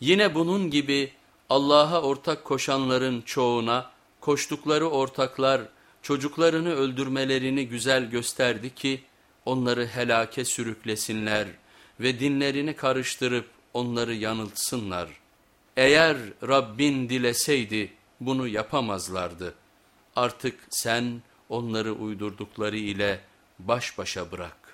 Yine bunun gibi Allah'a ortak koşanların çoğuna koştukları ortaklar çocuklarını öldürmelerini güzel gösterdi ki onları helake sürüklesinler ve dinlerini karıştırıp onları yanıltsınlar. Eğer Rabbin dileseydi bunu yapamazlardı. Artık sen onları uydurdukları ile baş başa bırak.